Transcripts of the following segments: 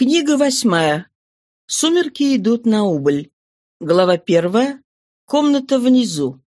Книга восьмая. Сумерки идут на убыль. Глава первая. Комната внизу.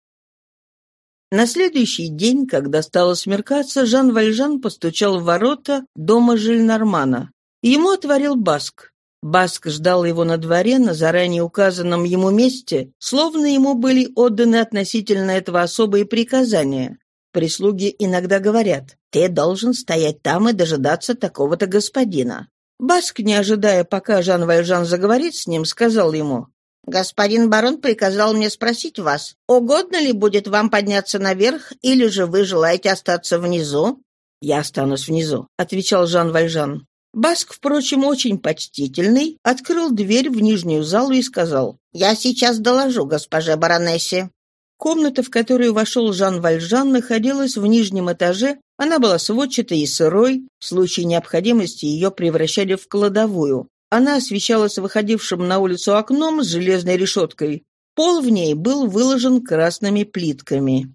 На следующий день, когда стало смеркаться, Жан Вальжан постучал в ворота дома Жильнармана. Ему отворил Баск. Баск ждал его на дворе на заранее указанном ему месте, словно ему были отданы относительно этого особые приказания. Прислуги иногда говорят, «Ты должен стоять там и дожидаться такого-то господина». Баск, не ожидая, пока Жан Вальжан заговорит с ним, сказал ему, «Господин барон приказал мне спросить вас, угодно ли будет вам подняться наверх, или же вы желаете остаться внизу?» «Я останусь внизу», — отвечал Жан Вальжан. Баск, впрочем, очень почтительный, открыл дверь в нижнюю залу и сказал, «Я сейчас доложу госпоже баронессе». Комната, в которую вошел Жан Вальжан, находилась в нижнем этаже она была сводчатой и сырой, в случае необходимости ее превращали в кладовую. Она освещалась выходившим на улицу окном с железной решеткой. Пол в ней был выложен красными плитками.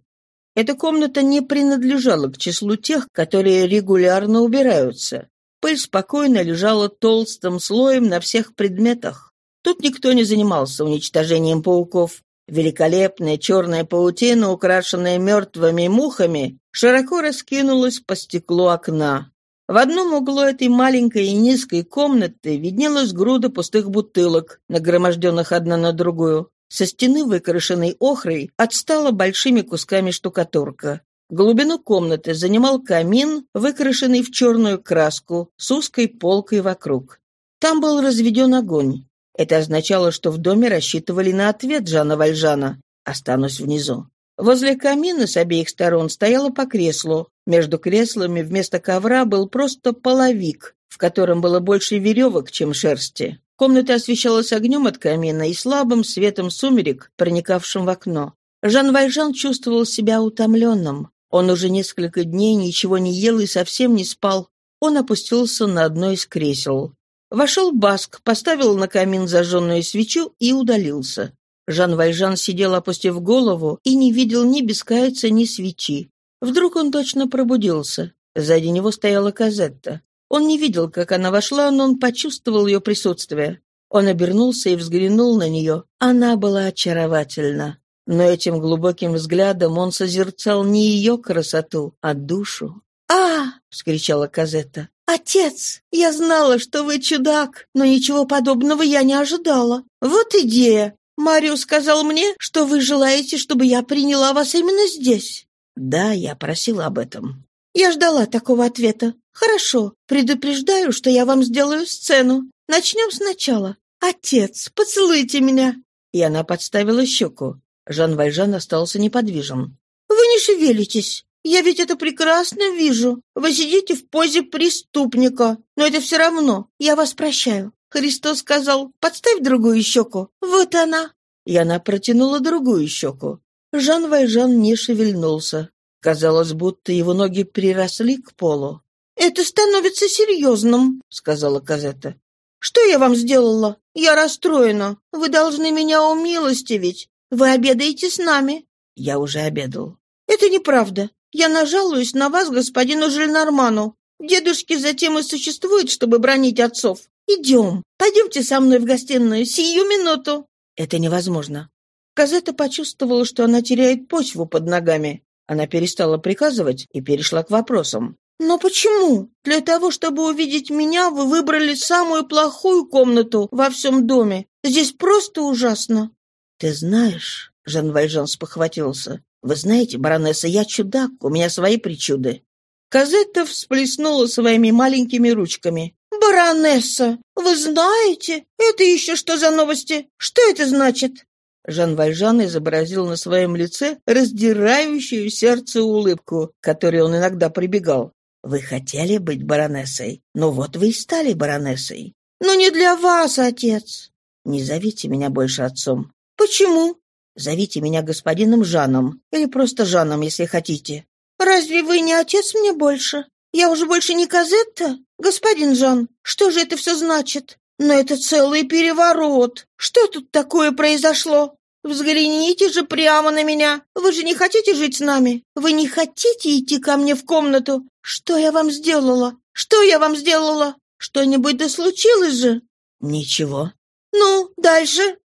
Эта комната не принадлежала к числу тех, которые регулярно убираются. Пыль спокойно лежала толстым слоем на всех предметах. Тут никто не занимался уничтожением пауков. Великолепная черная паутина, украшенная мертвыми мухами, широко раскинулась по стеклу окна. В одном углу этой маленькой и низкой комнаты виднелась груда пустых бутылок, нагроможденных одна на другую. Со стены, выкрашенной охрой, отстала большими кусками штукатурка. Глубину комнаты занимал камин, выкрашенный в черную краску, с узкой полкой вокруг. Там был разведен огонь. Это означало, что в доме рассчитывали на ответ Жана Вальжана. «Останусь внизу». Возле камина с обеих сторон стояло по креслу. Между креслами вместо ковра был просто половик, в котором было больше веревок, чем шерсти. Комната освещалась огнем от камина и слабым светом сумерек, проникавшим в окно. Жан Вальжан чувствовал себя утомленным. Он уже несколько дней ничего не ел и совсем не спал. Он опустился на одно из кресел. Вошел Баск, поставил на камин зажженную свечу и удалился. Жан Вальжан сидел, опустив голову, и не видел ни бескаяца, ни свечи. Вдруг он точно пробудился. Сзади него стояла Казетта. Он не видел, как она вошла, но он почувствовал ее присутствие. Он обернулся и взглянул на нее. Она была очаровательна. Но этим глубоким взглядом он созерцал не ее красоту, а душу. «А!» — вскричала Казетта. «Отец, я знала, что вы чудак, но ничего подобного я не ожидала. Вот идея. Марио сказал мне, что вы желаете, чтобы я приняла вас именно здесь». «Да, я просила об этом». «Я ждала такого ответа. Хорошо, предупреждаю, что я вам сделаю сцену. Начнем сначала. Отец, поцелуйте меня». И она подставила щеку. Жан Вальжан остался неподвижен. «Вы не шевелитесь. Я ведь это прекрасно вижу. Вы сидите в позе преступника. Но это все равно. Я вас прощаю. Христос сказал, подставь другую щеку. Вот она. И она протянула другую щеку. Жан Вайжан не шевельнулся. Казалось, будто его ноги приросли к полу. «Это становится серьезным», — сказала Казета. «Что я вам сделала? Я расстроена. Вы должны меня умилостивить. Вы обедаете с нами». «Я уже обедал». «Это неправда. Я нажалуюсь на вас, господину Жильнарману. Дедушки затем и существуют, чтобы бронить отцов. Идем, пойдемте со мной в гостиную, сию минуту». Это невозможно. Казета почувствовала, что она теряет почву под ногами. Она перестала приказывать и перешла к вопросам. «Но почему? Для того, чтобы увидеть меня, вы выбрали самую плохую комнату во всем доме. Здесь просто ужасно». «Ты знаешь...» — Жан Вальжан спохватился. «Вы знаете, баронесса, я чудак, у меня свои причуды». Казетта всплеснула своими маленькими ручками. «Баронесса, вы знаете? Это еще что за новости? Что это значит?» Жан Вальжан изобразил на своем лице раздирающую сердце улыбку, которой он иногда прибегал. «Вы хотели быть баронессой, но вот вы и стали баронессой». «Но не для вас, отец». «Не зовите меня больше отцом». «Почему?» Зовите меня господином Жаном, или просто Жаном, если хотите». «Разве вы не отец мне больше? Я уже больше не Казетта? Господин Жан, что же это все значит? Но это целый переворот. Что тут такое произошло? Взгляните же прямо на меня. Вы же не хотите жить с нами? Вы не хотите идти ко мне в комнату? Что я вам сделала? Что я вам сделала? Что-нибудь да случилось же?» «Ничего». «Ну, дальше?»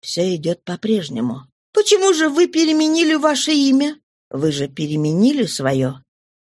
«Все идет по-прежнему». «Почему же вы переменили ваше имя?» «Вы же переменили свое».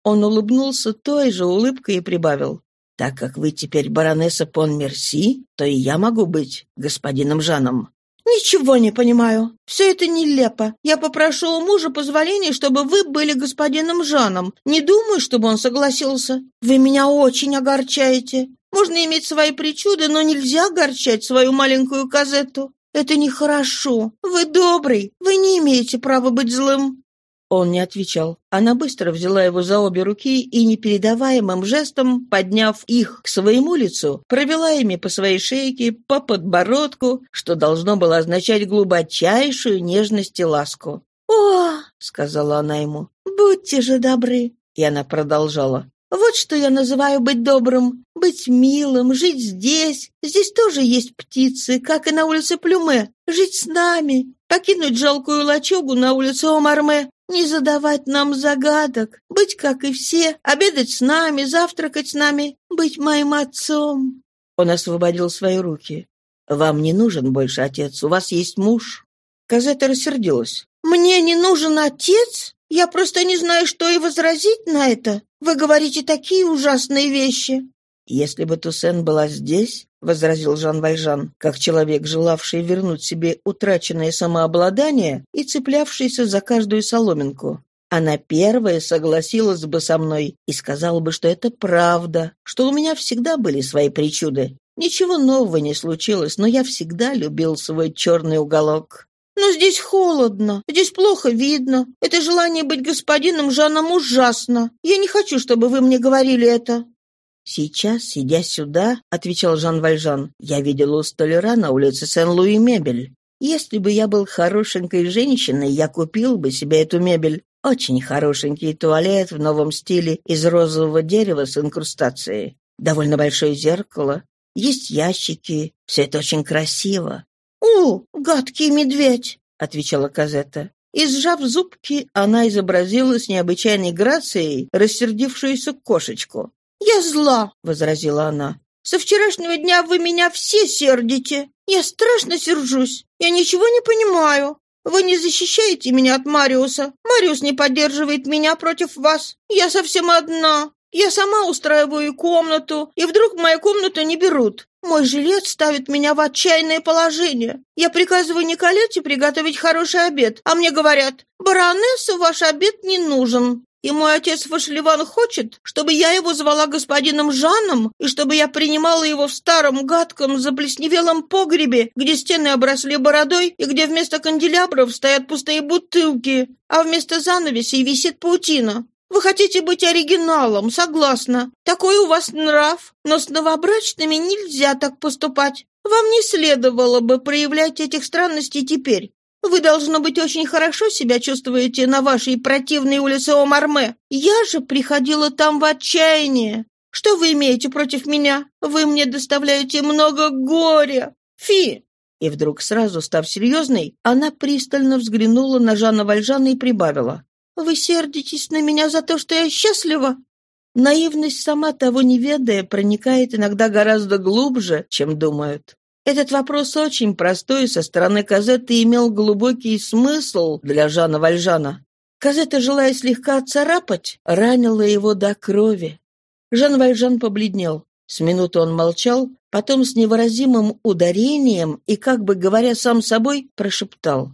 Он улыбнулся той же улыбкой и прибавил. «Так как вы теперь баронесса Пон Мерси, то и я могу быть господином Жаном». «Ничего не понимаю. Все это нелепо. Я попрошу у мужа позволения, чтобы вы были господином Жаном. Не думаю, чтобы он согласился. Вы меня очень огорчаете. Можно иметь свои причуды, но нельзя огорчать свою маленькую Казетту. Это нехорошо. Вы добрый. Вы не имеете права быть злым». Он не отвечал. Она быстро взяла его за обе руки и непередаваемым жестом, подняв их к своему лицу, провела ими по своей шейке, по подбородку, что должно было означать глубочайшую нежность и ласку. «О!» — сказала она ему. «Будьте же добры!» И она продолжала. «Вот что я называю быть добрым, быть милым, жить здесь. Здесь тоже есть птицы, как и на улице Плюме. Жить с нами, покинуть жалкую лачугу на улице Омарме, не задавать нам загадок, быть как и все, обедать с нами, завтракать с нами, быть моим отцом». Он освободил свои руки. «Вам не нужен больше отец, у вас есть муж». Казета рассердилась. «Мне не нужен отец? Я просто не знаю, что и возразить на это. Вы говорите такие ужасные вещи». «Если бы Туссен была здесь, — возразил Жан Вальжан, как человек, желавший вернуть себе утраченное самообладание и цеплявшийся за каждую соломинку, она первая согласилась бы со мной и сказала бы, что это правда, что у меня всегда были свои причуды. Ничего нового не случилось, но я всегда любил свой черный уголок. «Но здесь холодно, здесь плохо видно. Это желание быть господином Жаном ужасно. Я не хочу, чтобы вы мне говорили это». «Сейчас, сидя сюда, — отвечал Жан Вальжан, — я видел у столяра на улице Сен-Луи мебель. Если бы я был хорошенькой женщиной, я купил бы себе эту мебель. Очень хорошенький туалет в новом стиле из розового дерева с инкрустацией. Довольно большое зеркало. Есть ящики. Все это очень красиво. «О, гадкий медведь!» — отвечала Казетта. И, сжав зубки, она изобразила с необычайной грацией рассердившуюся кошечку. «Я зла», — возразила она. «Со вчерашнего дня вы меня все сердите. Я страшно сержусь. Я ничего не понимаю. Вы не защищаете меня от Мариуса. Мариус не поддерживает меня против вас. Я совсем одна. Я сама устраиваю комнату, и вдруг мою комнату не берут. Мой жилет ставит меня в отчаянное положение. Я приказываю Николете приготовить хороший обед, а мне говорят, баронесса, ваш обед не нужен. И мой отец Фашливан хочет, чтобы я его звала господином Жаном, и чтобы я принимала его в старом, гадком, заплесневелом погребе, где стены обросли бородой и где вместо канделябров стоят пустые бутылки, а вместо занавесей висит паутина. Вы хотите быть оригиналом, согласна. Такой у вас нрав, но с новобрачными нельзя так поступать. Вам не следовало бы проявлять этих странностей теперь. Вы, должно быть, очень хорошо себя чувствуете на вашей противной улице Омарме. Я же приходила там в отчаяние. Что вы имеете против меня? Вы мне доставляете много горя. Фи!» И вдруг, сразу став серьезной, она пристально взглянула на Жанна Вальжана и прибавила. «Вы сердитесь на меня за то, что я счастлива?» Наивность, сама того не ведая, проникает иногда гораздо глубже, чем думают. Этот вопрос очень простой со стороны Казеты имел глубокий смысл для Жана Вальжана. Казета, желая слегка царапать, ранила его до крови. Жан Вальжан побледнел. С минуты он молчал, потом с невыразимым ударением и, как бы говоря сам собой, прошептал.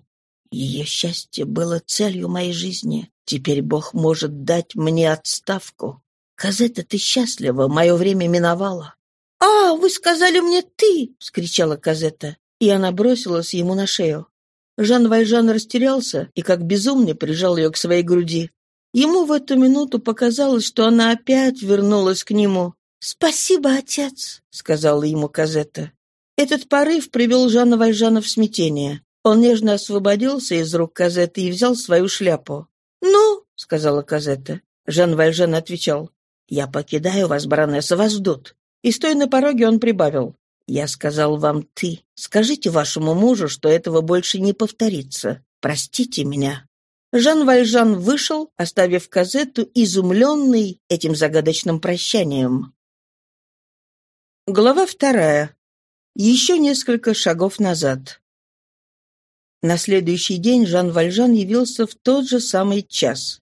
«Ее счастье было целью моей жизни. Теперь Бог может дать мне отставку. Казета, ты счастлива, мое время миновало. «А, вы сказали мне «ты!»» — вскричала Казетта, и она бросилась ему на шею. Жан Вальжан растерялся и, как безумный, прижал ее к своей груди. Ему в эту минуту показалось, что она опять вернулась к нему. «Спасибо, отец», — сказала ему Казетта. Этот порыв привел Жана Вальжана в смятение. Он нежно освободился из рук Казетты и взял свою шляпу. «Ну?» — сказала Казетта. Жан Вальжан отвечал. «Я покидаю вас, баронесса, вас ждут. И стоя на пороге, он прибавил. «Я сказал вам «ты». Скажите вашему мужу, что этого больше не повторится. Простите меня». Жан Вальжан вышел, оставив Казетту изумленный этим загадочным прощанием. Глава вторая. Еще несколько шагов назад. На следующий день Жан Вальжан явился в тот же самый час.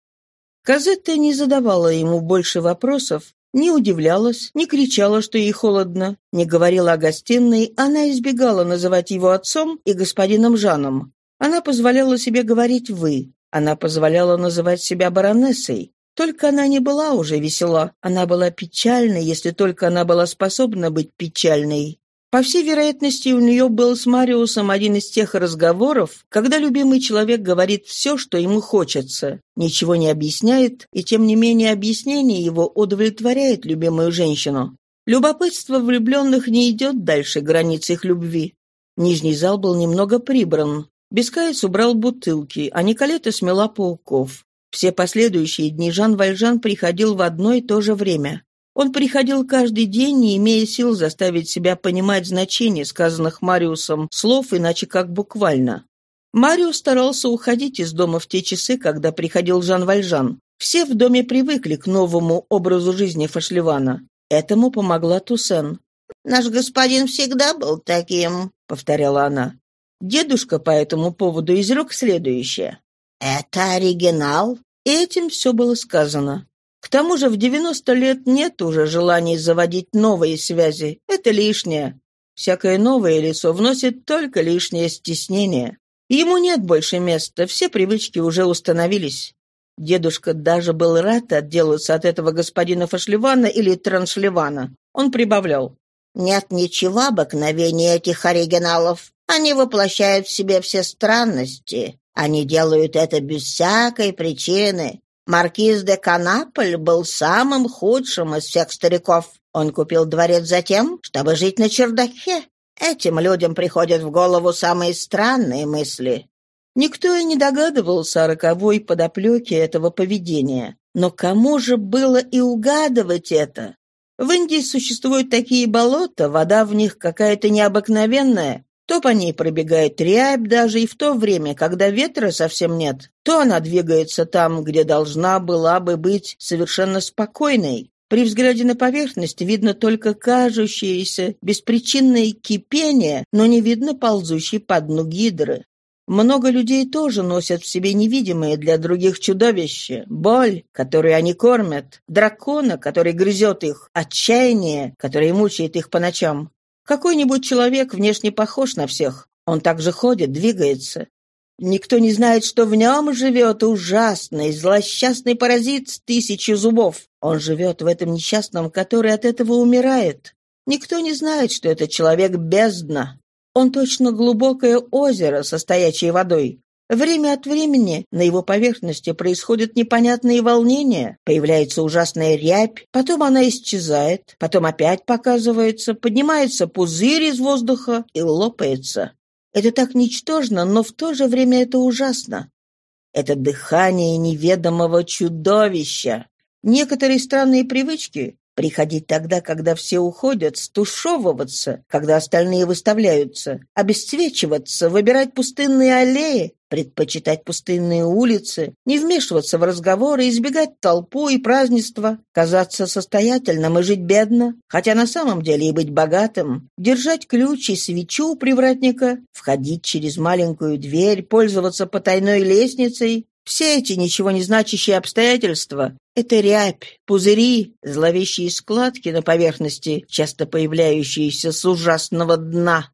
Казетта не задавала ему больше вопросов, не удивлялась, не кричала, что ей холодно, не говорила о гостиной, она избегала называть его отцом и господином Жаном. Она позволяла себе говорить «вы», она позволяла называть себя баронессой, только она не была уже весела, она была печальной, если только она была способна быть печальной. По всей вероятности, у нее был с Мариусом один из тех разговоров, когда любимый человек говорит все, что ему хочется, ничего не объясняет, и тем не менее объяснение его удовлетворяет любимую женщину. Любопытство влюбленных не идет дальше границ их любви. Нижний зал был немного прибран. Бескаец убрал бутылки, а Николета смела пауков. Все последующие дни Жан Вальжан приходил в одно и то же время. Он приходил каждый день, не имея сил заставить себя понимать значение сказанных Мариусом слов, иначе как буквально. Мариус старался уходить из дома в те часы, когда приходил Жан Вальжан. Все в доме привыкли к новому образу жизни Фашлевана. Этому помогла Туссен. «Наш господин всегда был таким», — повторяла она. Дедушка по этому поводу изрек следующее. «Это оригинал?» Этим все было сказано. К тому же в 90 лет нет уже желания заводить новые связи. Это лишнее. Всякое новое лицо вносит только лишнее стеснение. Ему нет больше места, все привычки уже установились. Дедушка даже был рад отделаться от этого господина Фашлевана или Траншлевана. Он прибавлял. «Нет ничего обыкновения этих оригиналов. Они воплощают в себе все странности. Они делают это без всякой причины. Маркиз де Канаполь был самым худшим из всех стариков. Он купил дворец за тем, чтобы жить на чердаке. Этим людям приходят в голову самые странные мысли. Никто и не догадывался о роковой подоплеке этого поведения. Но кому же было и угадывать это? В Индии существуют такие болота, вода в них какая-то необыкновенная, то по ней пробегает рябь даже и в то время, когда ветра совсем нет, то она двигается там, где должна была бы быть совершенно спокойной. При взгляде на поверхность видно только кажущееся беспричинное кипение, но не видно ползущей по дну гидры. Много людей тоже носят в себе невидимые для других чудовища, боль, которую они кормят, дракона, который грызет их, отчаяние, которое мучает их по ночам. Какой-нибудь человек внешне похож на всех. Он также ходит, двигается. Никто не знает, что в нем живет ужасный, злосчастный паразит с тысячей зубов. Он живет в этом несчастном, который от этого умирает. Никто не знает, что это человек бездна. Он точно глубокое озеро со стоячей водой. Время от времени на его поверхности происходят непонятные волнения, появляется ужасная рябь, потом она исчезает, потом опять показывается, поднимается пузырь из воздуха и лопается. Это так ничтожно, но в то же время это ужасно. Это дыхание неведомого чудовища. Некоторые странные привычки, Приходить тогда, когда все уходят, стушевываться, когда остальные выставляются, обесцвечиваться, выбирать пустынные аллеи, предпочитать пустынные улицы, не вмешиваться в разговоры, избегать толпу и празднества, казаться состоятельным и жить бедно, хотя на самом деле и быть богатым, держать ключ и свечу у привратника, входить через маленькую дверь, пользоваться потайной лестницей, все эти ничего не значащие обстоятельства — это рябь, пузыри, зловещие складки на поверхности, часто появляющиеся с ужасного дна.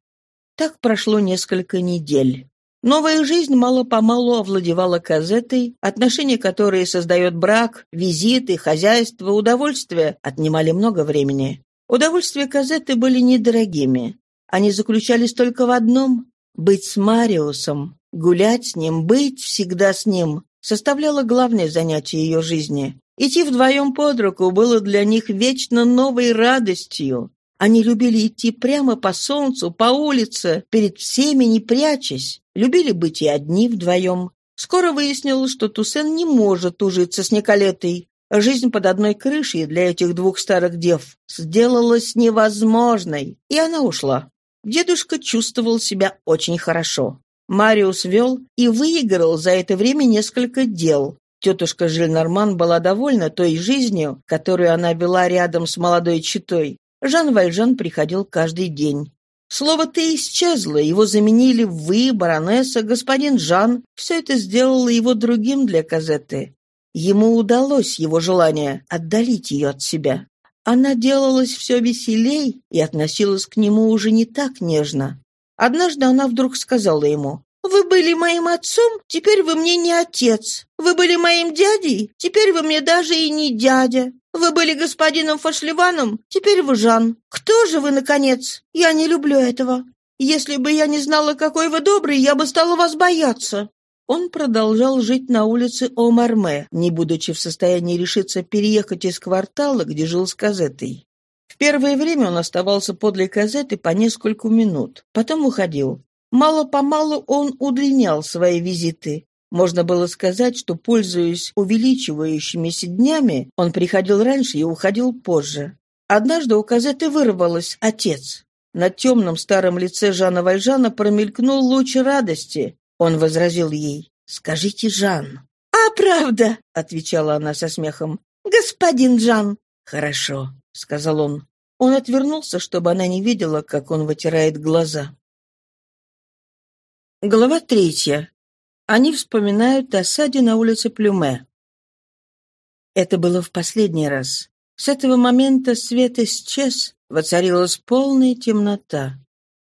Так прошло несколько недель. Новая жизнь мало-помалу овладевала казетой, отношения, которые создает брак, визиты, хозяйство, удовольствие, отнимали много времени. Удовольствия казеты были недорогими. Они заключались только в одном — быть с Мариусом, Гулять с ним, быть всегда с ним, составляло главное занятие ее жизни. Идти вдвоем под руку было для них вечно новой радостью. Они любили идти прямо по солнцу, по улице, перед всеми не прячась. Любили быть и одни вдвоем. Скоро выяснилось, что Туссен не может ужиться с Николетой. Жизнь под одной крышей для этих двух старых дев сделалась невозможной, и она ушла. Дедушка чувствовал себя очень хорошо. Мариус вел и выиграл за это время несколько дел. Тетушка Жильнорман была довольна той жизнью, которую она вела рядом с молодой читой. Жан Вальжан приходил каждый день. Слово «ты» исчезло, его заменили «вы», баронесса, господин Жан. Все это сделало его другим для Казетты. Ему удалось его желание отдалить ее от себя. Она делалась все веселей и относилась к нему уже не так нежно. Однажды она вдруг сказала ему, «Вы были моим отцом, теперь вы мне не отец. Вы были моим дядей, теперь вы мне даже и не дядя. Вы были господином Фашливаном, теперь вы Жан. Кто же вы, наконец? Я не люблю этого. Если бы я не знала, какой вы добрый, я бы стала вас бояться». Он продолжал жить на улице Омарме, не будучи в состоянии решиться переехать из квартала, где жил с Казетой. В первое время он оставался подле Казеты по нескольку минут, потом уходил. Мало-помалу он удлинял свои визиты. Можно было сказать, что, пользуясь увеличивающимися днями, он приходил раньше и уходил позже. Однажды у Казеты вырвалось «Отец». На темном старом лице Жана Вальжана промелькнул луч радости. Он возразил ей «Скажите, Жан». «А, правда!» — отвечала она со смехом. «Господин Жан». «Хорошо», — сказал он. Он отвернулся, чтобы она не видела, как он вытирает глаза. Глава третья. Они вспоминают о саде на улице Плюме. Это было в последний раз. С этого момента свет исчез, воцарилась полная темнота.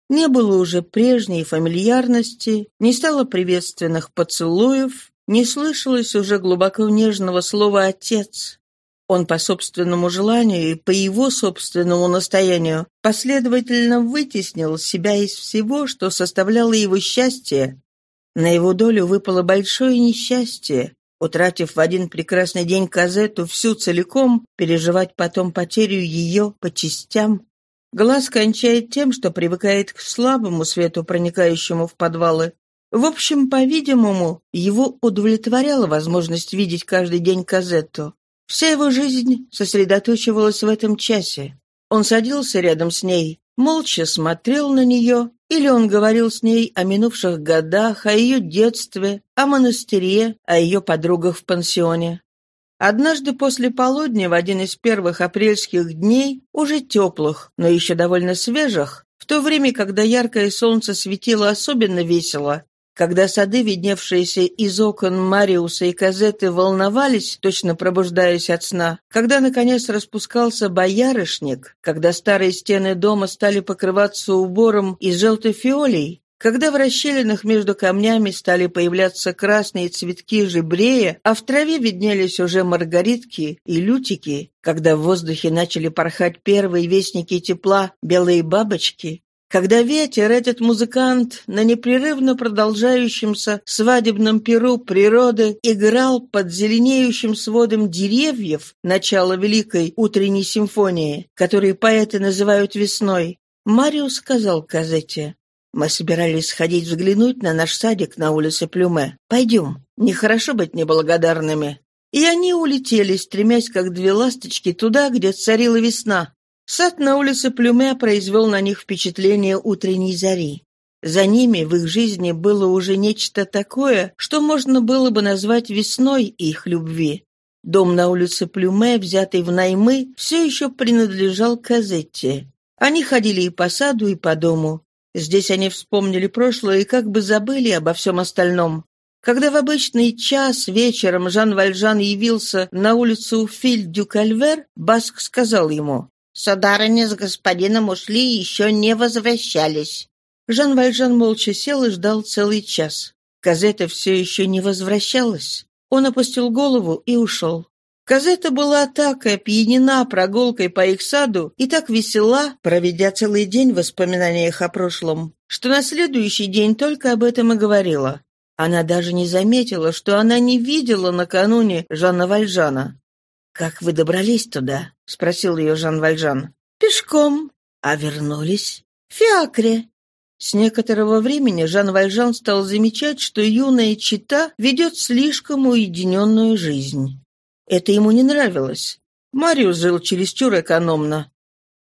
Не было уже прежней фамильярности, не стало приветственных поцелуев, не слышалось уже глубоко нежного слова «отец». Он по собственному желанию и по его собственному настоянию последовательно вытеснил себя из всего, что составляло его счастье. На его долю выпало большое несчастье, утратив в один прекрасный день Казету всю целиком, переживать потом потерю ее по частям. Глаз кончает тем, что привыкает к слабому свету, проникающему в подвалы. В общем, по-видимому, его удовлетворяла возможность видеть каждый день Казетту. Вся его жизнь сосредоточивалась в этом часе. Он садился рядом с ней, молча смотрел на нее, или он говорил с ней о минувших годах, о ее детстве, о монастыре, о ее подругах в пансионе. Однажды после полудня, в один из первых апрельских дней, уже теплых, но еще довольно свежих, в то время, когда яркое солнце светило особенно весело, когда сады, видневшиеся из окон Мариуса и Казеты, волновались, точно пробуждаясь от сна, когда, наконец, распускался боярышник, когда старые стены дома стали покрываться убором из желтой фиолей, когда в расщелинах между камнями стали появляться красные цветки жибрея, а в траве виднелись уже маргаритки и лютики, когда в воздухе начали порхать первые вестники тепла белые бабочки, когда ветер, этот музыкант, на непрерывно продолжающемся свадебном перу природы играл под зеленеющим сводом деревьев начало великой утренней симфонии, которую поэты называют весной, Мариус сказал Казете, «Мы собирались сходить взглянуть на наш садик на улице Плюме. Пойдем, нехорошо быть неблагодарными». И они улетели, стремясь, как две ласточки, туда, где царила весна, Сад на улице Плюме произвел на них впечатление утренней зари. За ними в их жизни было уже нечто такое, что можно было бы назвать весной их любви. Дом на улице Плюме, взятый в наймы, все еще принадлежал Казетте. Они ходили и по саду, и по дому. Здесь они вспомнили прошлое и как бы забыли обо всем остальном. Когда в обычный час вечером Жан Вальжан явился на улицу Филь-дю-Кальвер, Баск сказал ему, Сударыня с господином ушли и еще не возвращались. Жан Вальжан молча сел и ждал целый час. Казета все еще не возвращалась. Он опустил голову и ушел. Казета была так опьянена прогулкой по их саду и так весела, проведя целый день в воспоминаниях о прошлом, что на следующий день только об этом и говорила. Она даже не заметила, что она не видела накануне Жанна Вальжана. «Как вы добрались туда?» — спросил ее Жан Вальжан. «Пешком». «А вернулись?» «В фиакре». С некоторого времени Жан Вальжан стал замечать, что юная чита ведет слишком уединенную жизнь. Это ему не нравилось. Мариус жил чересчур экономно.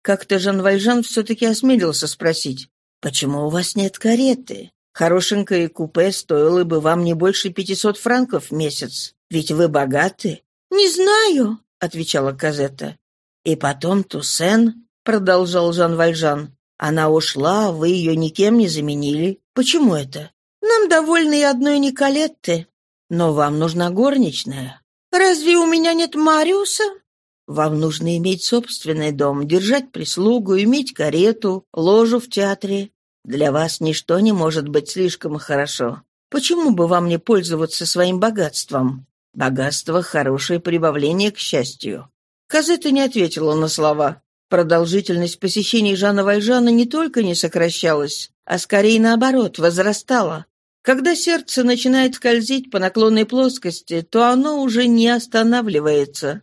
Как-то Жан Вальжан все-таки осмелился спросить, «Почему у вас нет кареты? Хорошенькое купе стоило бы вам не больше пятисот франков в месяц, ведь вы богаты». «Не знаю», — отвечала Казетта. «И потом Туссен. продолжал Жан Вальжан. «Она ушла, вы ее никем не заменили. Почему это? Нам довольны и одной Николетты. Но вам нужна горничная. Разве у меня нет Мариуса? Вам нужно иметь собственный дом, держать прислугу, иметь карету, ложу в театре. Для вас ничто не может быть слишком хорошо. Почему бы вам не пользоваться своим богатством? Богатство — хорошее прибавление к счастью». Казета не ответила на слова. Продолжительность посещений Жана Вальжана не только не сокращалась, а скорее наоборот, возрастала. Когда сердце начинает скользить по наклонной плоскости, то оно уже не останавливается.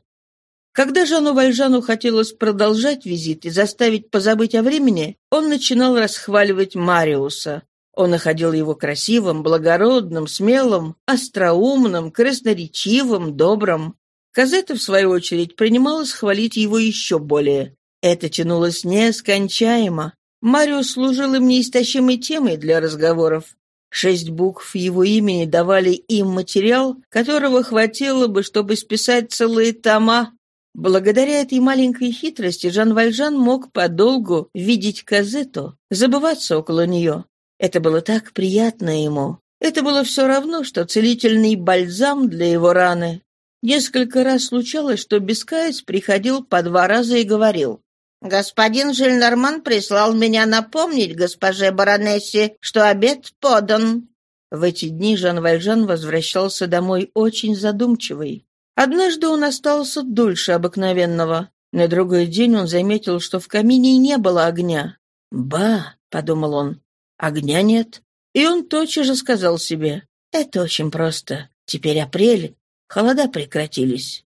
Когда Жану Вальжану хотелось продолжать визит и заставить позабыть о времени, он начинал расхваливать Мариуса. Он находил его красивым, благородным, смелым, остроумным, красноречивым, добрым. Казета, в свою очередь, принималась хвалить его еще более. Это тянулось нескончаемо. Мариус служил им неистощимой темой для разговоров. Шесть букв его имени давали им материал, которого хватило бы, чтобы списать целые тома. Благодаря этой маленькой хитрости Жан Вальжан мог подолгу видеть Казету, забываться около нее. Это было так приятно ему. Это было все равно, что целительный бальзам для его раны. Несколько раз случалось, что Бескаец приходил по два раза и говорил «Господин Жильнарман прислал меня напомнить госпоже баронессе, что обед подан». В эти дни Жан Вальжан возвращался домой очень задумчивый. Однажды он остался дольше обыкновенного. На другой день он заметил, что в камине не было огня. «Ба!» — подумал он. «Огня нет». И он тотчас же сказал себе. «Это очень просто. Теперь апрель. Холода прекратились».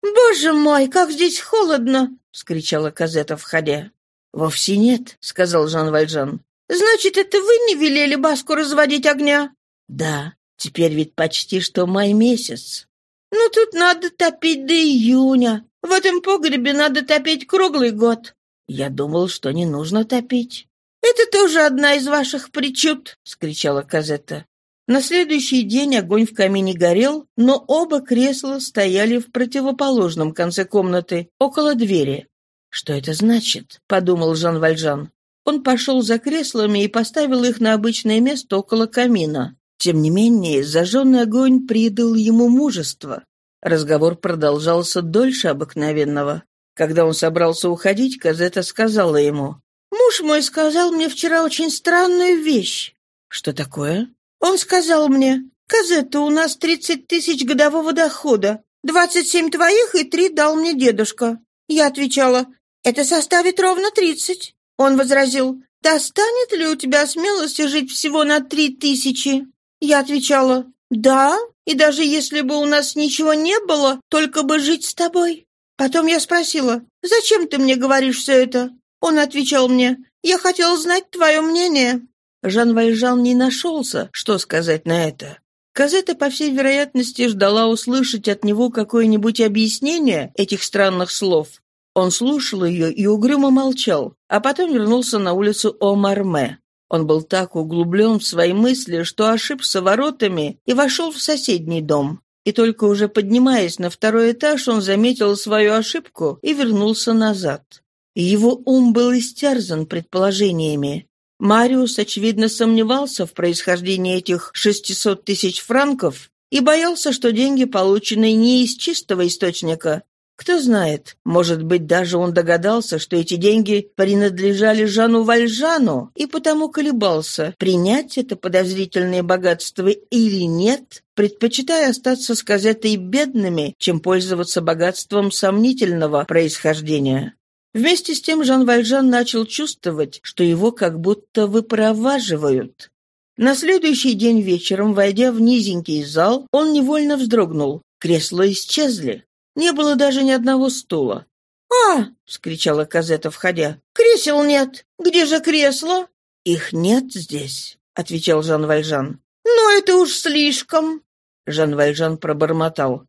«Боже мой, как здесь холодно!» — вскричала Казета, входя. «Вовсе нет», — сказал Жан Вальжан. «Значит, это вы не велели Баску разводить огня?» «Да, теперь ведь почти что май месяц». «Ну, тут надо топить до июня. В этом погребе надо топить круглый год». «Я думал, что не нужно топить». «Это тоже одна из ваших причуд», — скричала Казета. На следующий день огонь в камине горел, но оба кресла стояли в противоположном конце комнаты, около двери. «Что это значит?» — подумал Жан Вальжан. Он пошел за креслами и поставил их на обычное место около камина. Тем не менее, зажженный огонь придал ему мужество. Разговор продолжался дольше обыкновенного. Когда он собрался уходить, Казета сказала ему. «Муж мой сказал мне вчера очень странную вещь». «Что такое?» Он сказал мне, «Казетта, у нас тридцать тысяч годового дохода. Двадцать семь твоих и три дал мне дедушка». Я отвечала, «Это составит ровно тридцать». Он возразил, «Достанет ли у тебя смелости жить всего на три тысячи?» Я отвечала, «Да, и даже если бы у нас ничего не было, только бы жить с тобой». Потом я спросила, «Зачем ты мне говоришь все это?» Он отвечал мне, «Я хотел знать твое мнение». Жан Вальжан не нашелся, что сказать на это. Казета, по всей вероятности, ждала услышать от него какое-нибудь объяснение этих странных слов. Он слушал ее и угрюмо молчал, а потом вернулся на улицу Омарме. Он был так углублен в свои мысли, что ошибся воротами и вошел в соседний дом. И только уже поднимаясь на второй этаж, он заметил свою ошибку и вернулся назад. Его ум был истерзан предположениями. Мариус, очевидно, сомневался в происхождении этих 600 тысяч франков и боялся, что деньги получены не из чистого источника. Кто знает, может быть, даже он догадался, что эти деньги принадлежали Жану Вальжану и потому колебался, принять это подозрительное богатство или нет, предпочитая остаться с газетой бедными, чем пользоваться богатством сомнительного происхождения. Вместе с тем Жан Вальжан начал чувствовать, что его как будто выпроваживают. На следующий день вечером, войдя в низенький зал, он невольно вздрогнул. Кресла исчезли. Не было даже ни одного стула. «А!» — вскричала Казета, входя. «Кресел нет! Где же кресло?» «Их нет здесь», — отвечал Жан Вальжан. «Но это уж слишком!» Жан Вальжан пробормотал.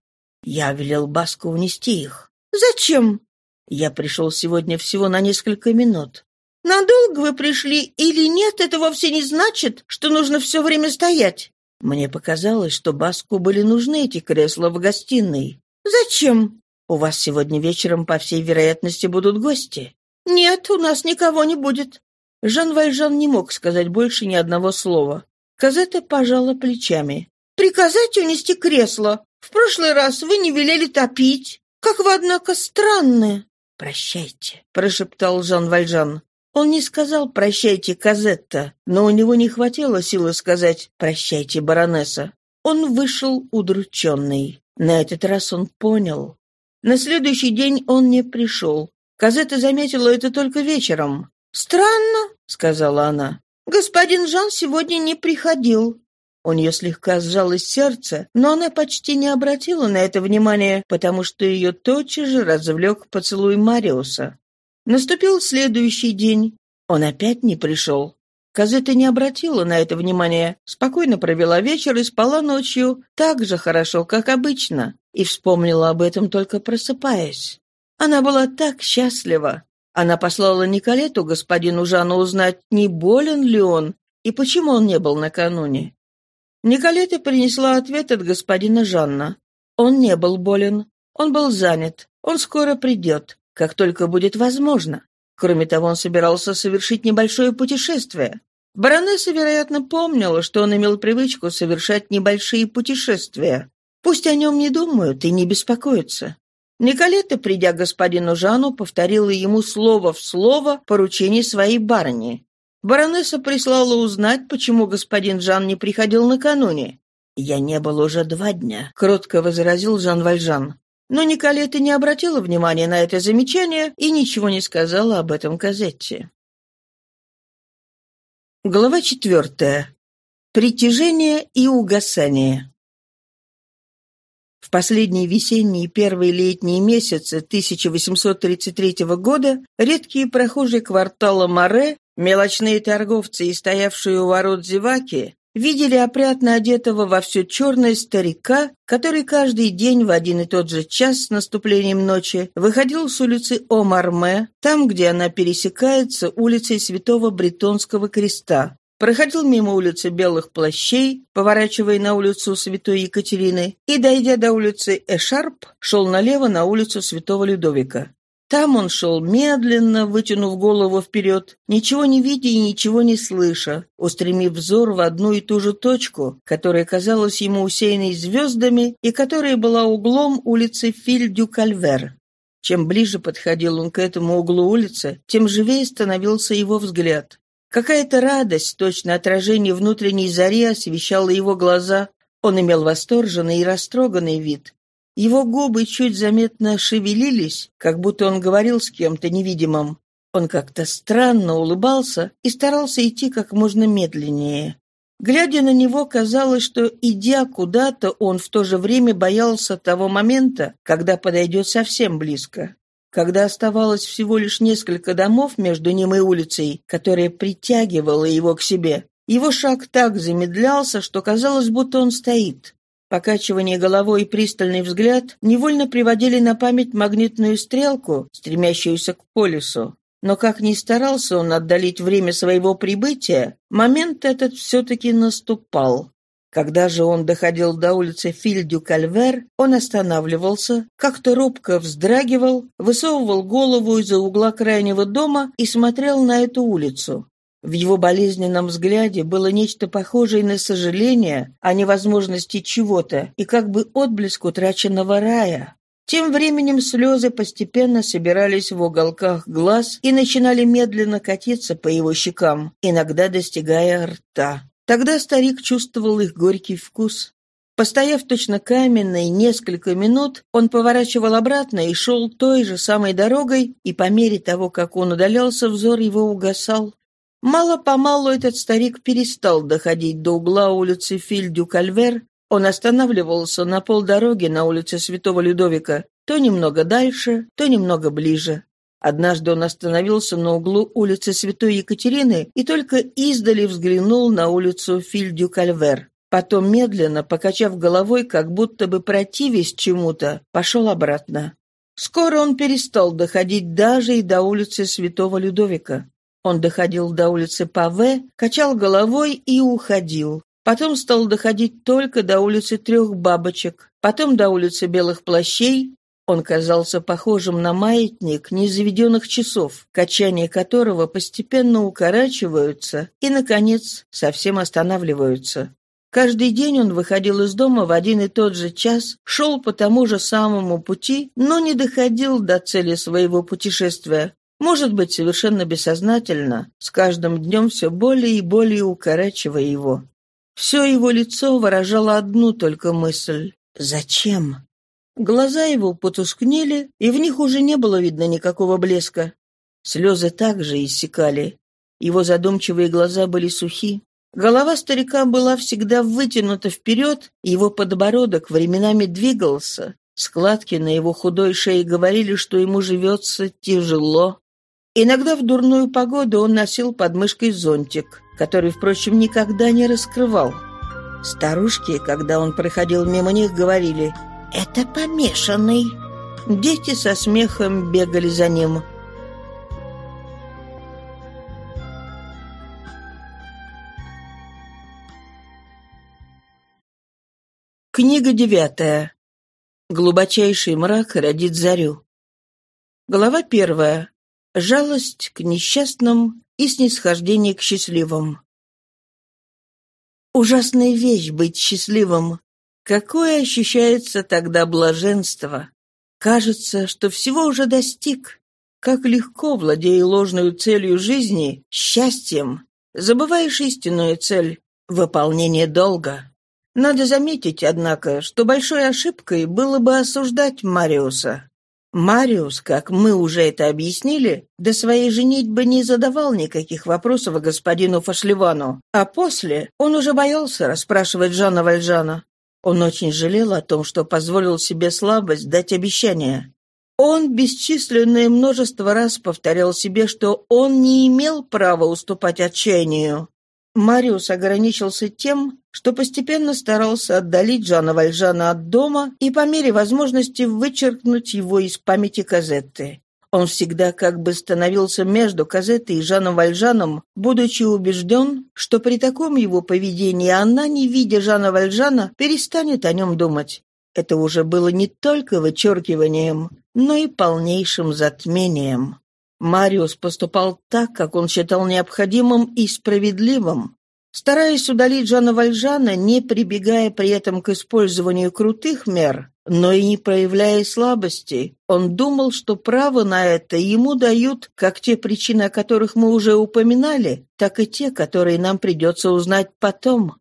«Я велел Баску унести их». «Зачем?» Я пришел сегодня всего на несколько минут. Надолго вы пришли или нет, это вовсе не значит, что нужно все время стоять. Мне показалось, что Баску были нужны эти кресла в гостиной. Зачем? У вас сегодня вечером, по всей вероятности, будут гости. «Нет, у нас никого не будет». Жан Вальжан не мог сказать больше ни одного слова. Казета пожала плечами. «Приказать унести кресло. В прошлый раз вы не велели топить. Как вы, однако, странны». «Прощайте», — прошептал Жан Вальжан. Он не сказал «прощайте, Казетта», но у него не хватило силы сказать «прощайте, баронесса». Он вышел удрученный. На этот раз он понял. На следующий день он не пришел. Казетта заметила это только вечером. «Странно», — сказала она. «Господин Жан сегодня не приходил». У нее слегка сжалось сердце, но она почти не обратила на это внимания, потому что ее тотчас же развлек поцелуй Мариуса. Наступил следующий день. Он опять не пришел. Казета не обратила на это внимания, спокойно провела вечер и спала ночью так же хорошо, как обычно, и вспомнила об этом только просыпаясь. Она была так счастлива. Она послала Николету господину Жану узнать, не болен ли он и почему он не был накануне. Николета принесла ответ от господина Жанна. Он не был болен, он был занят, он скоро придет как только будет возможно. Кроме того, он собирался совершить небольшое путешествие. Баронесса, вероятно, помнила, что он имел привычку совершать небольшие путешествия. Пусть о нем не думают и не беспокоятся. Николета, придя к господину Жану, повторила ему слово в слово поручение своей барыни. Баронесса прислала узнать, почему господин Жан не приходил накануне. «Я не был уже два дня», — кротко возразил Жан Вальжан. Но Николета не обратила внимания на это замечание и ничего не сказала об этом Казетте. Глава четвертая. Притяжение и угасание. В последние весенние и первые летние месяцы 1833 года редкие прохожие квартала Море, мелочные торговцы и стоявшие у ворот зеваки видели опрятно одетого во все черное старика, который каждый день в один и тот же час с наступлением ночи выходил с улицы Омарме, там, где она пересекается улицей Святого Бретонского Креста, проходил мимо улицы Белых Плащей, поворачивая на улицу Святой Екатерины, и, дойдя до улицы Эшарп, шел налево на улицу Святого Людовика. Там он шел медленно, вытянув голову вперед, ничего не видя и ничего не слыша, устремив взор в одну и ту же точку, которая казалась ему усеянной звездами и которая была углом улицы Филь-дю-Кальвер. Чем ближе подходил он к этому углу улицы, тем живее становился его взгляд. Какая-то радость, точно отражение внутренней зари, освещала его глаза. Он имел восторженный и растроганный вид, его губы чуть заметно шевелились, как будто он говорил с кем-то невидимым. Он как-то странно улыбался и старался идти как можно медленнее. Глядя на него, казалось, что, идя куда-то, он в то же время боялся того момента, когда подойдет совсем близко. Когда оставалось всего лишь несколько домов между ним и улицей, которая притягивала его к себе, его шаг так замедлялся, что казалось, будто он стоит. Покачивание головой и пристальный взгляд невольно приводили на память магнитную стрелку, стремящуюся к полюсу. Но как ни старался он отдалить время своего прибытия, момент этот все-таки наступал. Когда же он доходил до улицы Фильдю-Кальвер, он останавливался, как-то робко вздрагивал, высовывал голову из-за угла крайнего дома и смотрел на эту улицу. В его болезненном взгляде было нечто похожее на сожаление о невозможности чего-то и как бы отблеск утраченного рая. Тем временем слезы постепенно собирались в уголках глаз и начинали медленно катиться по его щекам, иногда достигая рта. Тогда старик чувствовал их горький вкус. Постояв точно каменной несколько минут, он поворачивал обратно и шел той же самой дорогой, и по мере того, как он удалялся, взор его угасал. Мало-помалу этот старик перестал доходить до угла улицы Фильдю-Кальвер. Он останавливался на полдороги на улице Святого Людовика, то немного дальше, то немного ближе. Однажды он остановился на углу улицы Святой Екатерины и только издали взглянул на улицу Фильдю-Кальвер. Потом, медленно, покачав головой, как будто бы противясь чему-то, пошел обратно. Скоро он перестал доходить даже и до улицы Святого Людовика. Он доходил до улицы Паве, качал головой и уходил. Потом стал доходить только до улицы Трех Бабочек, потом до улицы Белых Плащей. Он казался похожим на маятник незаведенных часов, качания которого постепенно укорачиваются и, наконец, совсем останавливаются. Каждый день он выходил из дома в один и тот же час, шел по тому же самому пути, но не доходил до цели своего путешествия. Может быть, совершенно бессознательно, с каждым днем все более и более укорачивая его. Все его лицо выражало одну только мысль «Зачем?». Глаза его потускнели, и в них уже не было видно никакого блеска. Слезы также иссякали. Его задумчивые глаза были сухи. Голова старика была всегда вытянута вперед, и его подбородок временами двигался. Складки на его худой шее говорили, что ему живется тяжело. Иногда в дурную погоду он носил под мышкой зонтик, который, впрочем, никогда не раскрывал. Старушки, когда он проходил мимо них, говорили «Это помешанный». Дети со смехом бегали за ним. Книга девятая. Глубочайший мрак родит зарю. Глава первая. Жалость к несчастным и снисхождение к счастливым. Ужасная вещь быть счастливым. Какое ощущается тогда блаженство? Кажется, что всего уже достиг. Как легко, владея ложной целью жизни, счастьем, забываешь истинную цель — выполнение долга. Надо заметить, однако, что большой ошибкой было бы осуждать Мариуса. Мариус, как мы уже это объяснили, до своей женитьбы не задавал никаких вопросов господину Фашливану, а после он уже боялся расспрашивать Жана Вальжана. Он очень жалел о том, что позволил себе слабость дать обещание. Он бесчисленное множество раз повторял себе, что он не имел права уступать отчаянию. Мариус ограничился тем, что постепенно старался отдалить Жана Вальжана от дома и по мере возможности вычеркнуть его из памяти Казетты. Он всегда как бы становился между Казеттой и Жаном Вальжаном, будучи убежден, что при таком его поведении она, не видя Жана Вальжана, перестанет о нем думать. Это уже было не только вычеркиванием, но и полнейшим затмением. Мариус поступал так, как он считал необходимым и справедливым. Стараясь удалить Жана Вальжана, не прибегая при этом к использованию крутых мер, но и не проявляя слабости, он думал, что право на это ему дают как те причины, о которых мы уже упоминали, так и те, которые нам придется узнать потом.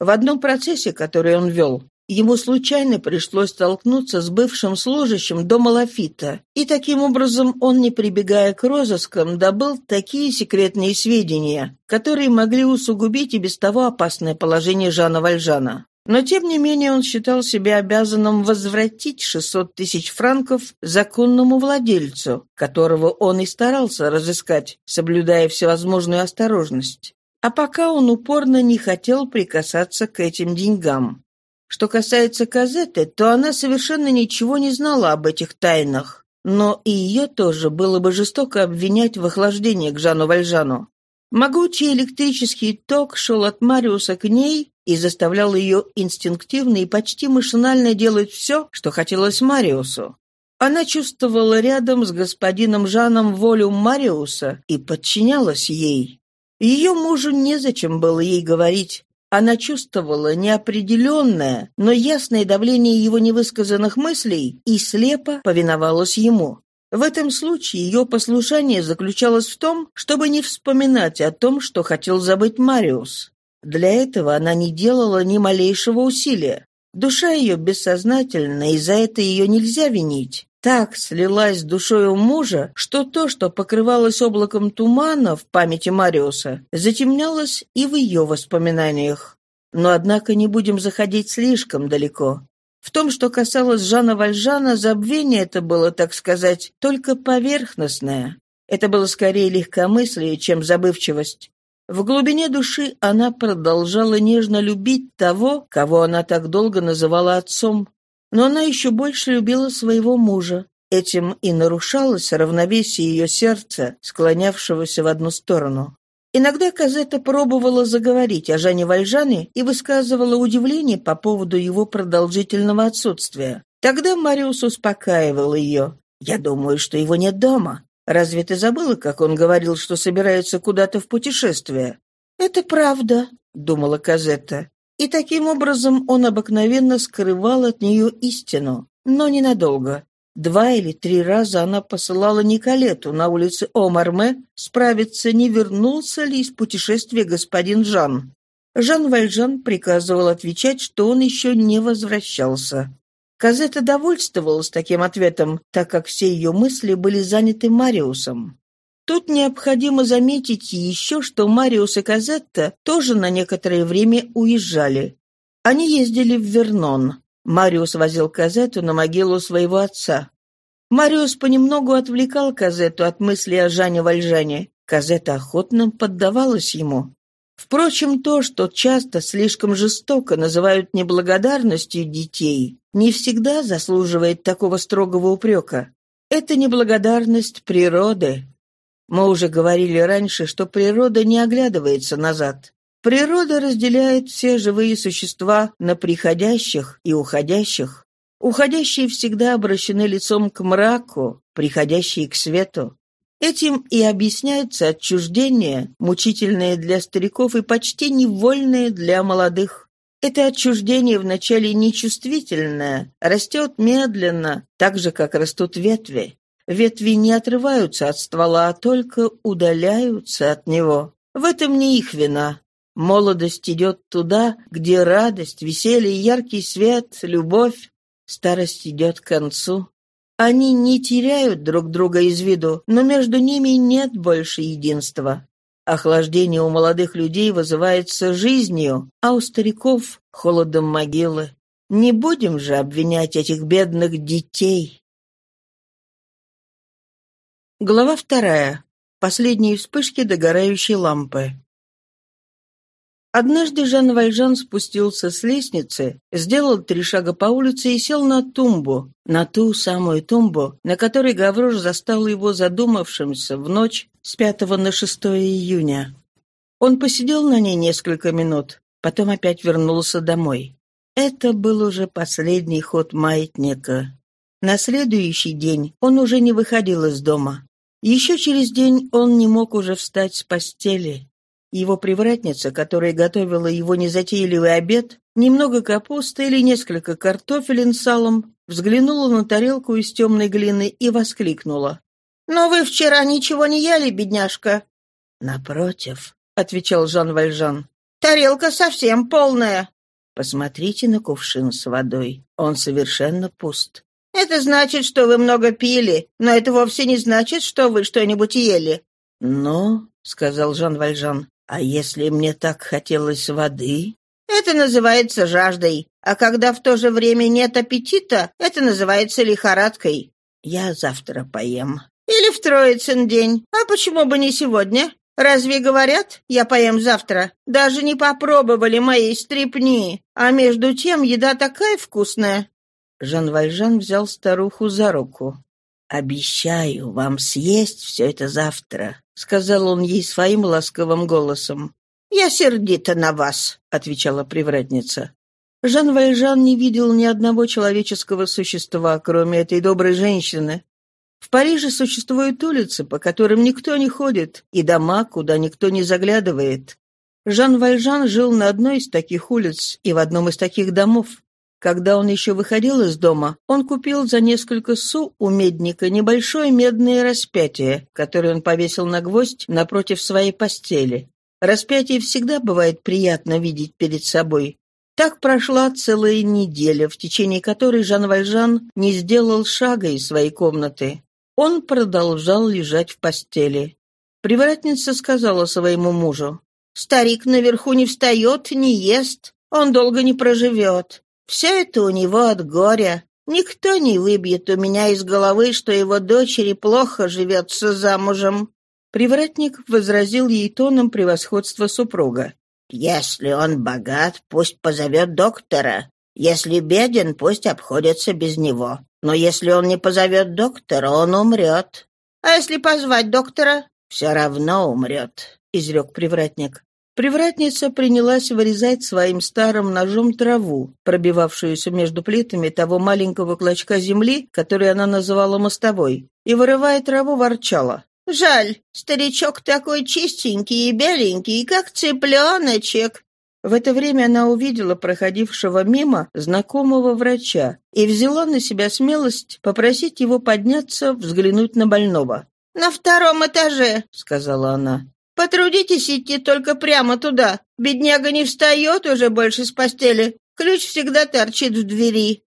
В одном процессе, который он вел, Ему случайно пришлось столкнуться с бывшим служащим дома Лафита, и таким образом он, не прибегая к розыскам, добыл такие секретные сведения, которые могли усугубить и без того опасное положение Жана Вальжана. Но, тем не менее, он считал себя обязанным возвратить 600 тысяч франков законному владельцу, которого он и старался разыскать, соблюдая всевозможную осторожность. А пока он упорно не хотел прикасаться к этим деньгам. Что касается Казеты, то она совершенно ничего не знала об этих тайнах. Но и ее тоже было бы жестоко обвинять в охлаждении к Жану Вальжану. Могучий электрический ток шел от Мариуса к ней и заставлял ее инстинктивно и почти машинально делать все, что хотелось Мариусу. Она чувствовала рядом с господином Жаном волю Мариуса и подчинялась ей. Ее мужу незачем было ей говорить, она чувствовала неопределенное, но ясное давление его невысказанных мыслей и слепо повиновалась ему. В этом случае ее послушание заключалось в том, чтобы не вспоминать о том, что хотел забыть Мариус. Для этого она не делала ни малейшего усилия. Душа ее бессознательна, и за это ее нельзя винить так слилась с душой у мужа, что то, что покрывалось облаком тумана в памяти Мариуса, затемнялось и в ее воспоминаниях. Но, однако, не будем заходить слишком далеко. В том, что касалось Жана Вальжана, забвение это было, так сказать, только поверхностное. Это было скорее легкомыслие, чем забывчивость. В глубине души она продолжала нежно любить того, кого она так долго называла отцом, но она еще больше любила своего мужа. Этим и нарушалось равновесие ее сердца, склонявшегося в одну сторону. Иногда Казета пробовала заговорить о Жане Вальжане и высказывала удивление по поводу его продолжительного отсутствия. Тогда Мариус успокаивал ее. «Я думаю, что его нет дома. Разве ты забыла, как он говорил, что собирается куда-то в путешествие?» «Это правда», — думала Казетта. И таким образом он обыкновенно скрывал от нее истину, но ненадолго. Два или три раза она посылала Николету на улице Омарме справиться, не вернулся ли из путешествия господин Жан. Жан Вальжан приказывал отвечать, что он еще не возвращался. Казета довольствовалась таким ответом, так как все ее мысли были заняты Мариусом. Тут необходимо заметить еще, что Мариус и Казетта тоже на некоторое время уезжали. Они ездили в Вернон. Мариус возил Казету на могилу своего отца. Мариус понемногу отвлекал Казету от мысли о Жане Вальжане. Казета охотно поддавалась ему. Впрочем, то, что часто слишком жестоко называют неблагодарностью детей, не всегда заслуживает такого строгого упрека. Это неблагодарность природы. Мы уже говорили раньше, что природа не оглядывается назад. Природа разделяет все живые существа на приходящих и уходящих. Уходящие всегда обращены лицом к мраку, приходящие к свету. Этим и объясняется отчуждение, мучительное для стариков и почти невольное для молодых. Это отчуждение вначале нечувствительное, растет медленно, так же, как растут ветви. Ветви не отрываются от ствола, а только удаляются от него. В этом не их вина. Молодость идет туда, где радость, веселье, яркий свет, любовь. Старость идет к концу. Они не теряют друг друга из виду, но между ними нет больше единства. Охлаждение у молодых людей вызывается жизнью, а у стариков — холодом могилы. Не будем же обвинять этих бедных детей. Глава вторая. Последние вспышки догорающей лампы. Однажды Жан Вальжан спустился с лестницы, сделал три шага по улице и сел на тумбу, на ту самую тумбу, на которой Гаврош застал его задумавшимся в ночь с 5 на 6 июня. Он посидел на ней несколько минут, потом опять вернулся домой. Это был уже последний ход маятника. На следующий день он уже не выходил из дома. Еще через день он не мог уже встать с постели. Его привратница, которая готовила его незатейливый обед, немного капусты или несколько картофелин с салом, взглянула на тарелку из темной глины и воскликнула. «Но вы вчера ничего не ели, бедняжка?» «Напротив», — отвечал Жан Вальжан. «Тарелка совсем полная». «Посмотрите на кувшин с водой. Он совершенно пуст». «Это значит, что вы много пили, но это вовсе не значит, что вы что-нибудь ели». «Ну», — сказал Жан Вальжан, а если мне так хотелось воды? Это называется жаждой. А когда в то же время нет аппетита, это называется лихорадкой. Я завтра поем. Или в Троицын день. А почему бы не сегодня? Разве говорят, я поем завтра? Даже не попробовали моей стрипни. А между тем еда такая вкусная. Жан Вальжан взял старуху за руку. «Обещаю вам съесть все это завтра», — сказал он ей своим ласковым голосом. «Я сердита на вас», — отвечала привратница. Жан Вальжан не видел ни одного человеческого существа, кроме этой доброй женщины. В Париже существуют улицы, по которым никто не ходит, и дома, куда никто не заглядывает. Жан Вальжан жил на одной из таких улиц и в одном из таких домов. Когда он еще выходил из дома, он купил за несколько су у медника небольшое медное распятие, которое он повесил на гвоздь напротив своей постели. Распятие всегда бывает приятно видеть перед собой. Так прошла целая неделя, в течение которой Жан Вальжан не сделал шага из своей комнаты. Он продолжал лежать в постели. Привратница сказала своему мужу, «Старик наверху не встает, не ест, он долго не проживет. Все это у него от горя. Никто не выбьет у меня из головы, что его дочери плохо живется замужем». Привратник возразил ей тоном превосходства супруга. «Если он богат, пусть позовет доктора. Если беден, пусть обходится без него. Но если он не позовет доктора, он умрет». «А если позвать доктора?» «Все равно умрет», — изрек привратник. Привратница принялась вырезать своим старым ножом траву, пробивавшуюся между плитами того маленького клочка земли, который она называла мостовой, и, вырывая траву, ворчала. «Жаль, старичок такой чистенький и беленький, как цыпленочек. В это время она увидела проходившего мимо знакомого врача и взяла на себя смелость попросить его подняться, взглянуть на больного. «На втором этаже», — сказала она. «Потрудитесь идти только прямо туда. Бедняга не встает уже больше с постели. Ключ всегда торчит в двери».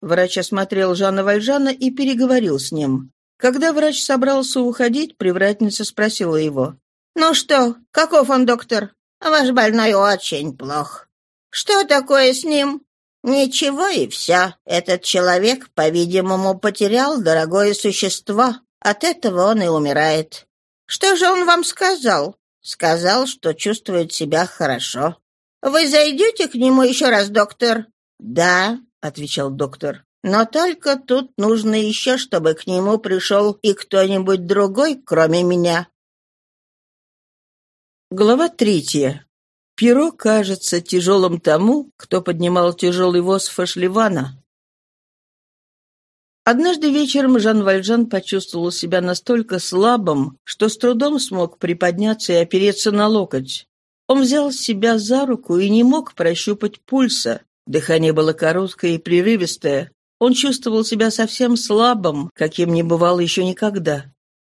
Врач осмотрел Жана Вальжана и переговорил с ним. Когда врач собрался уходить, привратница спросила его. «Ну что, каков он, доктор?» Ваш больной очень плох. Что такое с ним? Ничего и все. Этот человек, по-видимому, потерял дорогое существо. От этого он и умирает. Что же он вам сказал? Сказал, что чувствует себя хорошо. Вы зайдете к нему еще раз, доктор? Да, отвечал доктор. Но только тут нужно еще, чтобы к нему пришел и кто-нибудь другой, кроме меня. Глава третья. Перо кажется тяжелым тому, кто поднимал тяжелый воз Фашливана. Однажды вечером Жан Вальжан почувствовал себя настолько слабым, что с трудом смог приподняться и опереться на локоть. Он взял себя за руку и не мог прощупать пульса. Дыхание было короткое и прерывистое. Он чувствовал себя совсем слабым, каким не бывало еще никогда.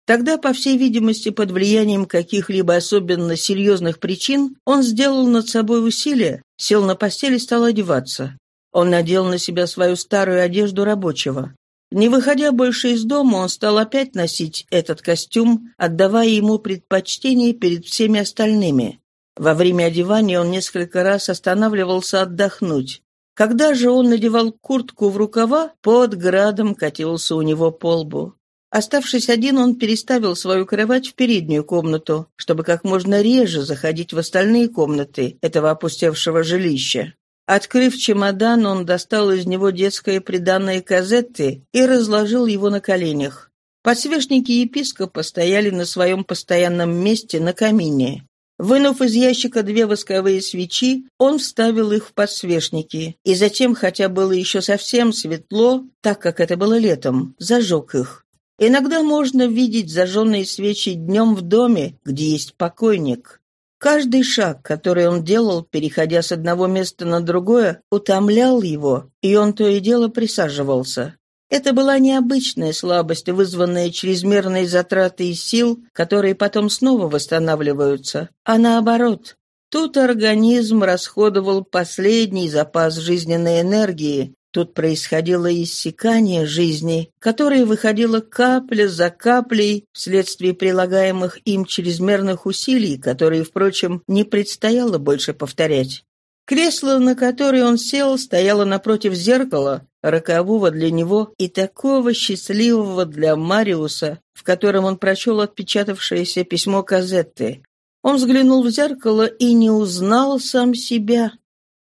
Тогда, по всей видимости, под влиянием каких-либо особенно серьезных причин, он сделал над собой усилие, сел на постель и стал одеваться. Он надел на себя свою старую одежду рабочего. Не выходя больше из дома, он стал опять носить этот костюм, отдавая ему предпочтение перед всеми остальными. Во время одевания он несколько раз останавливался отдохнуть. Когда же он надевал куртку в рукава, под градом катился у него по лбу. Оставшись один, он переставил свою кровать в переднюю комнату, чтобы как можно реже заходить в остальные комнаты этого опустевшего жилища. Открыв чемодан, он достал из него детское приданное казетты и разложил его на коленях. Подсвечники епископа стояли на своем постоянном месте на камине. Вынув из ящика две восковые свечи, он вставил их в подсвечники, и затем, хотя было еще совсем светло, так как это было летом, зажег их. Иногда можно видеть зажженные свечи днем в доме, где есть покойник. Каждый шаг, который он делал, переходя с одного места на другое, утомлял его, и он то и дело присаживался. Это была необычная слабость, вызванная чрезмерной затратой сил, которые потом снова восстанавливаются, а наоборот. Тут организм расходовал последний запас жизненной энергии, Тут происходило иссякание жизни, которое выходило капля за каплей вследствие прилагаемых им чрезмерных усилий, которые, впрочем, не предстояло больше повторять. Кресло, на которое он сел, стояло напротив зеркала, рокового для него и такого счастливого для Мариуса, в котором он прочел отпечатавшееся письмо Казетты. Он взглянул в зеркало и не узнал сам себя.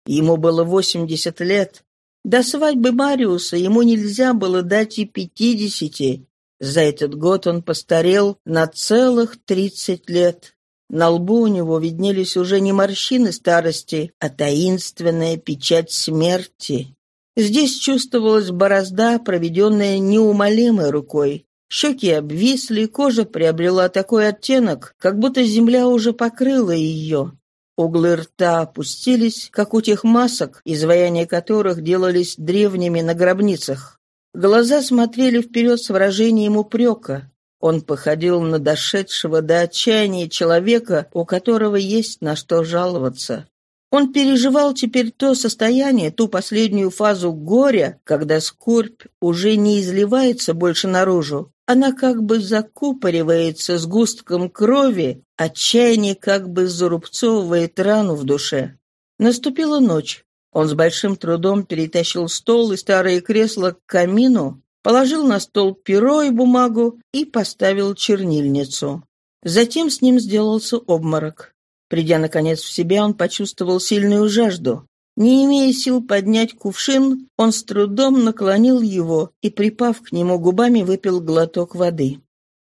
Ему было восемьдесят лет, до свадьбы Мариуса ему нельзя было дать и пятидесяти. За этот год он постарел на целых тридцать лет. На лбу у него виднелись уже не морщины старости, а таинственная печать смерти. Здесь чувствовалась борозда, проведенная неумолимой рукой. Щеки обвисли, кожа приобрела такой оттенок, как будто земля уже покрыла ее. Углы рта опустились, как у тех масок, изваяния которых делались древними на гробницах. Глаза смотрели вперед с выражением упрека. Он походил на дошедшего до отчаяния человека, у которого есть на что жаловаться. Он переживал теперь то состояние, ту последнюю фазу горя, когда скорбь уже не изливается больше наружу, она как бы закупоривается сгустком крови, отчаяние как бы зарубцовывает рану в душе. Наступила ночь. Он с большим трудом перетащил стол и старые кресла к камину, положил на стол перо и бумагу и поставил чернильницу. Затем с ним сделался обморок. Придя, наконец, в себя, он почувствовал сильную жажду. Не имея сил поднять кувшин, он с трудом наклонил его и, припав к нему губами, выпил глоток воды.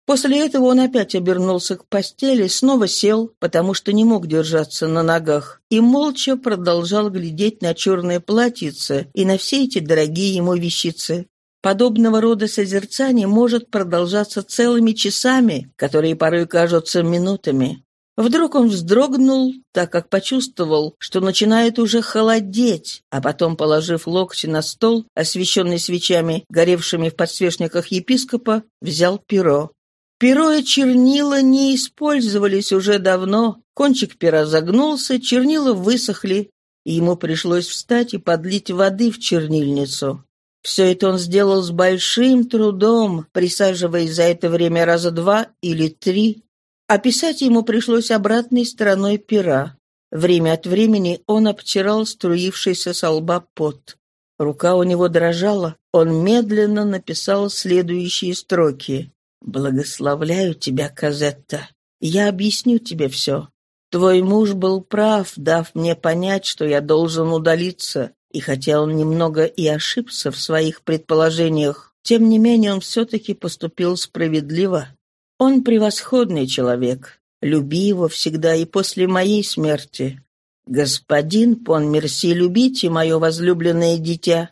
После этого он опять обернулся к постели, снова сел, потому что не мог держаться на ногах, и молча продолжал глядеть на черное платьице и на все эти дорогие ему вещицы. Подобного рода созерцание может продолжаться целыми часами, которые порой кажутся минутами. Вдруг он вздрогнул, так как почувствовал, что начинает уже холодеть, а потом, положив локти на стол, освещенный свечами, горевшими в подсвечниках епископа, взял перо. Перо и чернила не использовались уже давно, кончик пера загнулся, чернила высохли, и ему пришлось встать и подлить воды в чернильницу. Все это он сделал с большим трудом, присаживаясь за это время раза два или три а писать ему пришлось обратной стороной пера. Время от времени он обтирал струившийся со лба пот. Рука у него дрожала. Он медленно написал следующие строки. «Благословляю тебя, Казетта. Я объясню тебе все. Твой муж был прав, дав мне понять, что я должен удалиться, и хотя он немного и ошибся в своих предположениях, тем не менее он все-таки поступил справедливо. Он превосходный человек. Люби его всегда и после моей смерти. Господин Пон Мерси, любите мое возлюбленное дитя.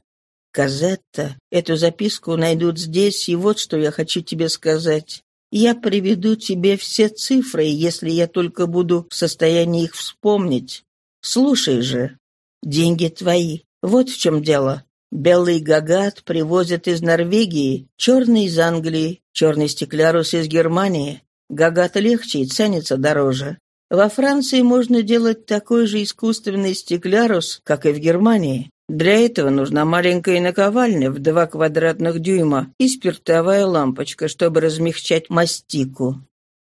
Казетта, эту записку найдут здесь, и вот что я хочу тебе сказать. Я приведу тебе все цифры, если я только буду в состоянии их вспомнить. Слушай же. Деньги твои. Вот в чем дело. Белый гагат привозят из Норвегии, черный из Англии, черный стеклярус из Германии. Гагат легче и ценится дороже. Во Франции можно делать такой же искусственный стеклярус, как и в Германии. Для этого нужна маленькая наковальня в два квадратных дюйма и спиртовая лампочка, чтобы размягчать мастику.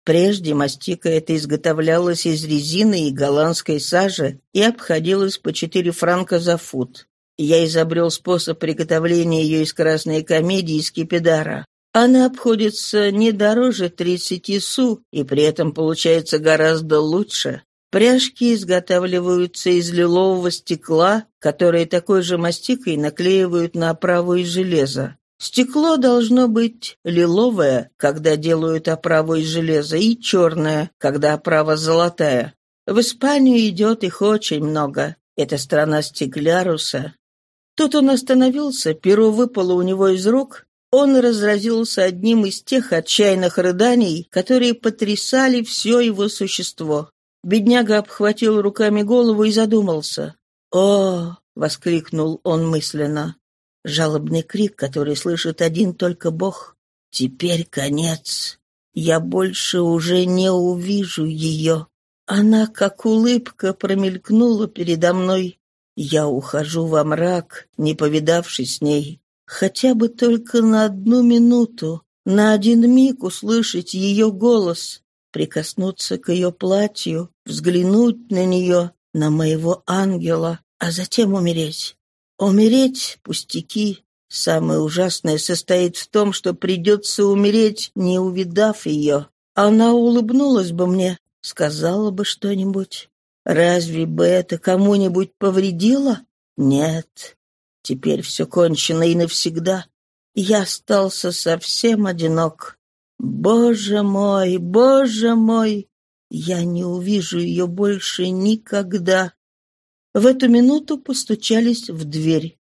Прежде мастика эта изготовлялась из резины и голландской сажи и обходилась по 4 франка за фут. Я изобрел способ приготовления ее из красной комедии и скипидара. Она обходится не дороже 30 су, и при этом получается гораздо лучше. Пряжки изготавливаются из лилового стекла, которое такой же мастикой наклеивают на оправу из железа. Стекло должно быть лиловое, когда делают оправу из железа, и черное, когда оправа золотая. В Испанию идет их очень много. Это страна стекляруса. Тут он остановился, перо выпало у него из рук, он разразился одним из тех отчаянных рыданий, которые потрясали все его существо. Бедняга обхватил руками голову и задумался. «О!» — воскликнул он мысленно. Жалобный крик, который слышит один только Бог. «Теперь конец. Я больше уже не увижу ее. Она, как улыбка, промелькнула передо мной. Я ухожу во мрак, не повидавшись с ней. Хотя бы только на одну минуту, на один миг услышать ее голос, прикоснуться к ее платью, взглянуть на нее, на моего ангела, а затем умереть. Умереть — пустяки. Самое ужасное состоит в том, что придется умереть, не увидав ее. Она улыбнулась бы мне, сказала бы что-нибудь. Разве бы это кому-нибудь повредило? Нет. Теперь все кончено и навсегда. Я остался совсем одинок. Боже мой, боже мой! Я не увижу ее больше никогда. В эту минуту постучались в дверь.